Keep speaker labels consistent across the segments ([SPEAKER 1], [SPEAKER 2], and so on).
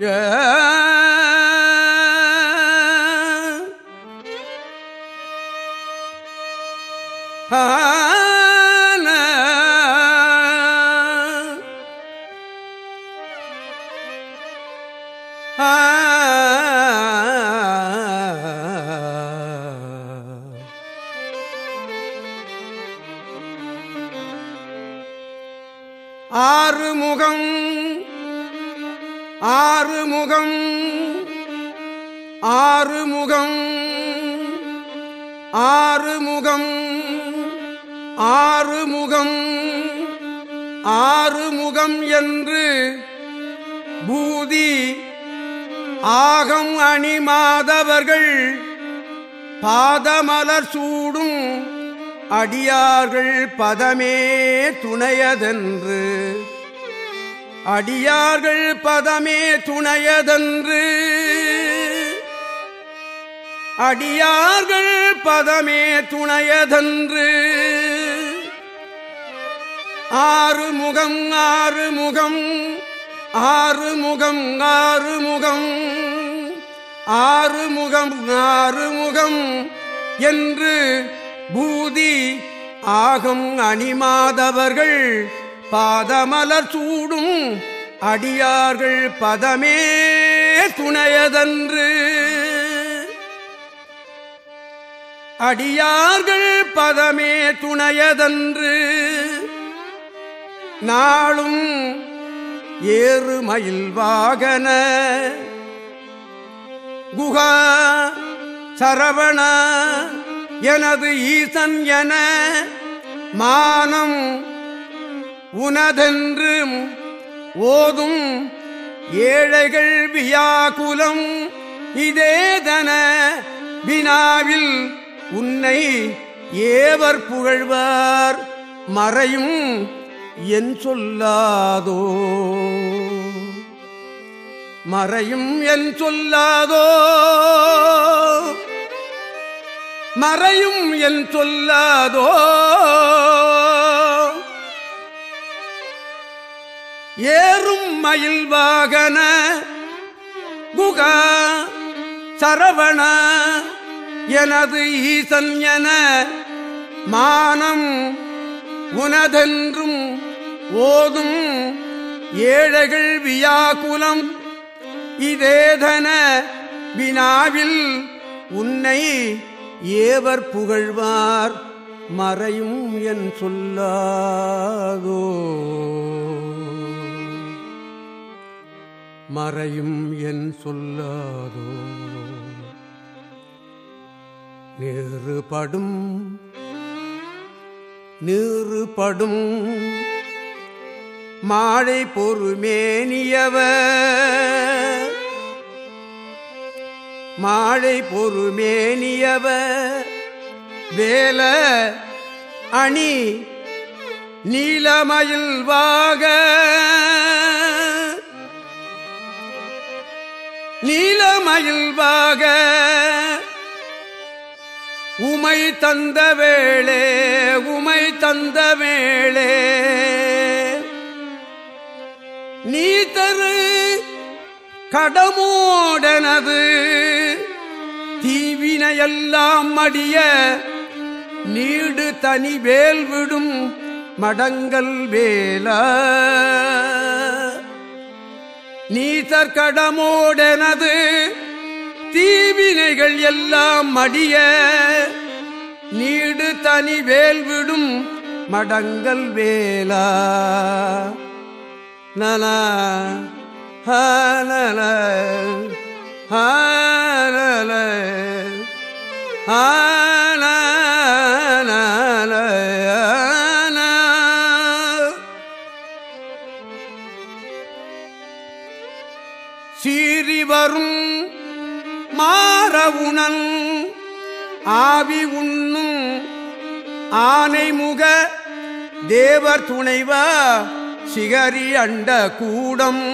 [SPEAKER 1] ஆறு ஆறுமுகம் ஆறுமுகம் ஆறுமுகம் ஆறுமுகம் ஆறுமுகம் என்று பூதி ஆகம் அணிமாதவர்கள் பாதமலர் சூடும் அடியார்கள் பதமே துணையதென்று அடியார்கள் பதமே துணையதன்று. அடியார்கள் பதமே துணையதன்று. ஆறு முகம் ஆறு முகம் ஆறு முகம் ஆறு முகம் ஆறு முகம் ஆறு முகம் என்று பூதி ஆகும் அணிமாதவர்கள். பாதமலர் சூடும் அடியார்கள் பதமே துணையதன்று. அடியார்கள் பதமே துணையதன்று. நாளும் ஏறுமயில் வாகன. குகா சரவண எனது ஈசன் என மானம் உனதென்று ஓதும் ஏழைகள் வியாகுலம். இதேதன வினாவில் உன்னை ஏவர் புகழ்வார். மறையும் என் சொல்லாதோ? மறையும் என் சொல்லாதோ? மறையும் என் சொல்லாதோ? ஏறும் மயில் வாகன குகா சரவண எனது ஈசன் என மானம் உனதென்றும் ஓதும் ஏழைகள் வியாகுலம் இதேதன வினாவில் உன்னை ஏவர் புகழ்வார் மறையும் என் சொல்லாதோ. மறையும் என் சொல்லாதோ? நேறுபடும் நேறுபடும் மாழை பொறுமேனியவர். மாழை பொறுமேனியவ வேல அணி நீலமயில் வாக நீலமயில்வாக உமை தந்த வேளே உமை தந்த வேளே. நீ தரு கடமோடனது தீவினையெல்லாம் மடிய நீடு தனி வேல் விடும் மடங்கல் வேலா. நீசர் கடமோடனது தீவினைகள் எல்லாம் மடிய நீடு தனி வேல். விடும் மடங்கல் வேலா நலா ஹல ஹல சீறி உணங் ஆவி உண்ணும் ஆனைமுக தேவர் துணைவா. சிகரி அண்ட கூடம்.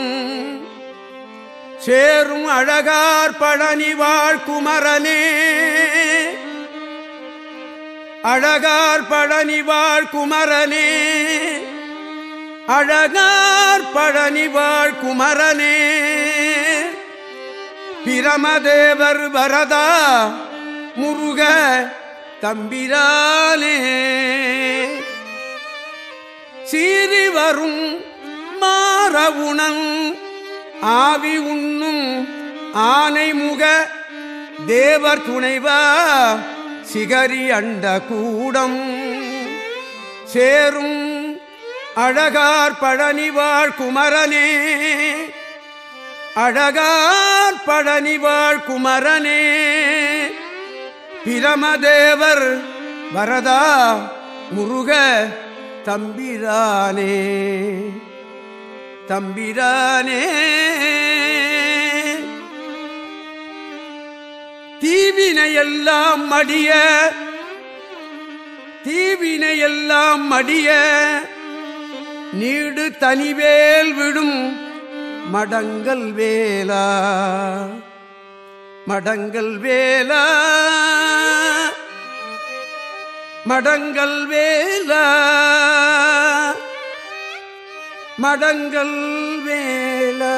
[SPEAKER 1] சேரும் அழகார் பழனி வாழ்குமரனே அழகார் பழனி வாழ்குமரனே அழகார் பழனி வாழ்குமரனே பிரமதேவர் வரதா முருக தம்பிரானே சீறி வரும் மாற மாறவுணன் ஆவி உண்ணும் ஆனைமுக தேவர் துணைவா சிகரி அண்ட கூடம். சேரும் அழகார் பழனிவாழ் குமரனே அழகார் பழனிவாழ் குமரனே. பிரமதேவர் வரதா முருக தம்பிரானே. தம்பிரானே. தீவினையெல்லாம் மடிய தீவினையெல்லாம் மடிய நீடு தனிவேல் விடும் மடங்கள் வேலா மடங்கள் வேலா மடங்கள் வேலா மடங்கள் வேலா.